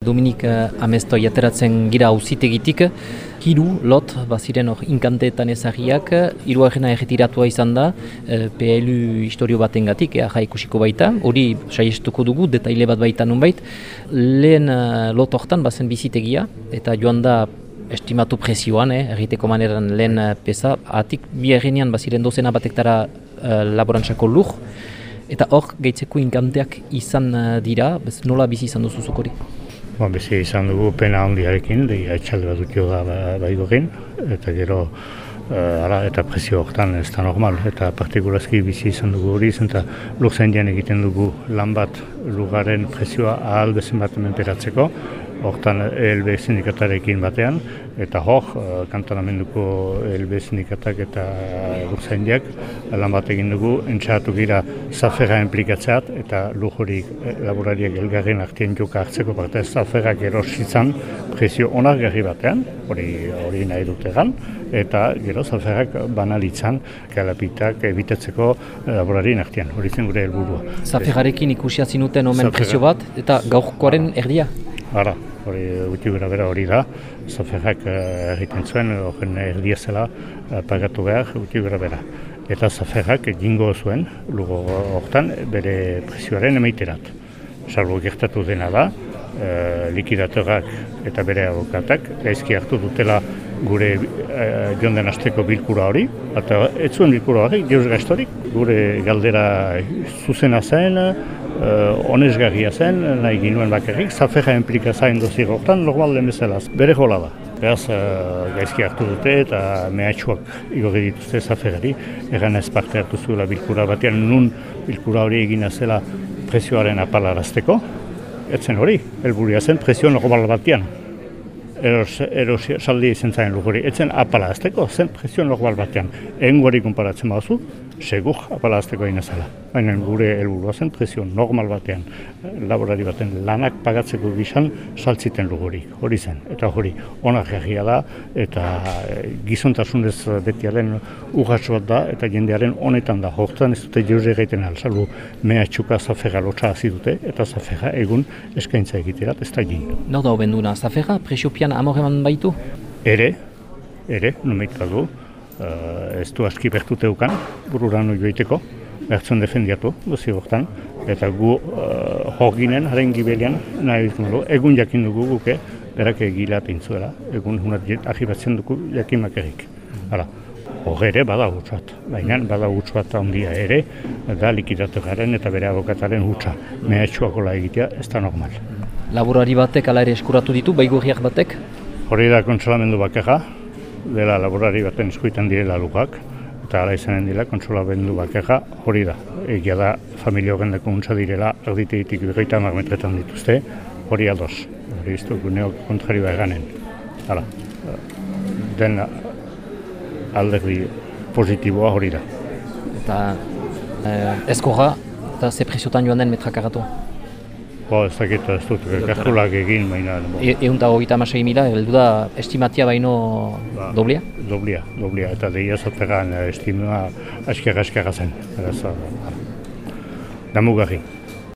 Dominik uh, Amestoi ateratzen gira auzitegitik, hiru lot baziren hor inkanteetan ezagiak, hiru agena erretiratua izan da, uh, PLU historio baten gatik, ea ikusiko baita, hori saiestuko dugu, detaile bat baita nunbait, lehen lot hortan bazen bizitegia, eta joan da estimatu prezioan, eh, erriteko maneran lehen pesa, atik bi errenean baziren dozena batektara uh, laborantzako lur, eta hor gaitzeko inkanteak izan dira, bez nola bizi izan duzu hori? Ba, bizi izan dugu pena handiarekin, di haitxalde bat dukio da ba, bai eta gero uh, ara, eta presio horretan ez da normal, eta partikulazki bizi izan dugu hori, eta lurzen egiten dugu lan bat lugaren presioa ahal bezen bat menperatzeko, hortan ELB sindikatarekin batean, eta hor, eh, kantonamenduko ELB sindikatak eta lurzaindiak lan bat egin dugu, entxatu gira zafera implikatzeat, eta lujurik eh, laborariak elgarren artien joka hartzeko parte zaferak erositzan presio onargarri batean, hori hori nahi dute gan, eta gero zaferak banalitzan kalapitak ebitatzeko laborarien artean, hori zen gure helburua. Zaferarekin ikusia zinuten omen presio bat, eta gaurkoaren erdia? Ara, hori guti gara bera hori da, zaferrak uh, egiten zuen, horren erdia zela uh, pagatu behar guti gara bera. Eta zaferrak jingo zuen, lugo hortan, bere presioaren emaiterat. Salbo gertatu dena da, uh, likidatorak eta bere abokatak, gaizki hartu dutela gure uh, joan den azteko bilkura hori, eta ez zuen bilkura hori, geuz gaiztorik, gure galdera zuzena zen, uh, onesgarria zen, nahi ginuen bakarrik, zafera enplika zain dozi gortan, normal den bezala, bere jola da. Beraz, uh, gaizki hartu dute eta mehatxuak igorri dituzte zaferari, egan ez parte hartu zuela bilkura batean, nun bilkura hori egina zela presioaren apalarazteko, etzen hori, helburia zen presio normal batean. Eros, eros saldi izan zain luguri, etzen apalarazteko, zen presio normal batean. Egen guari konparatzen baduzu, segur apalazteko egin ezala. Baina gure helburua zen presio normal batean, laborari baten lanak pagatzeko gizan saltziten luguri, hori zen. Eta hori onak egia da, eta eh, gizontasunez betiaren urratxo bat da, eta jendearen honetan da, hortan ez dute jure egiten alzalu mehatxuka zafega lotxa hasi dute, eta zafega egun eskaintza egiterat ez da gin. Nor da hobenduna, zafega presiopian amoreman baitu? Ere, ere, numeit du, uh, ez du aski bertute ukan, bururan joiteko, bertzen defendiatu, duzi hortan, eta gu uh, hor ginen, haren gibelian, nahi dugu, egun jakin dugu guke, berak egila pintzuela, egun hunat ahibatzen dugu jakin makerik. Hala, hor ere bada hutsuat, baina bada hutsuat handia ere, da likidatu garen eta bere abokataren hutsa, mehatxuakola egitea, ez da normal. Laborari batek ala ere eskuratu ditu, baigurriak batek? Hori da kontsolamendu bakeja, dela laborari baten eskuitan direla lukak, eta ala izanen dira kontsola bendu bakeja hori da. Egia da familio gendeko untsa direla, erditegitik berroita marmetretan dituzte, hori ados. Hori iztu guneo kontrari eganen. Hala, den alderdi positiboa hori da. Eta eh, ezkorra, eta ze presiotan joan den metrakaratu? Ba, ez dakit ez dut, kartulak egin baina. E, egun eta hogeita amasei mila, heldu da estimatia baino ba, doblia? Doblia, doblia, eta deia zotegan estimua asker asker zen. Da mugarri.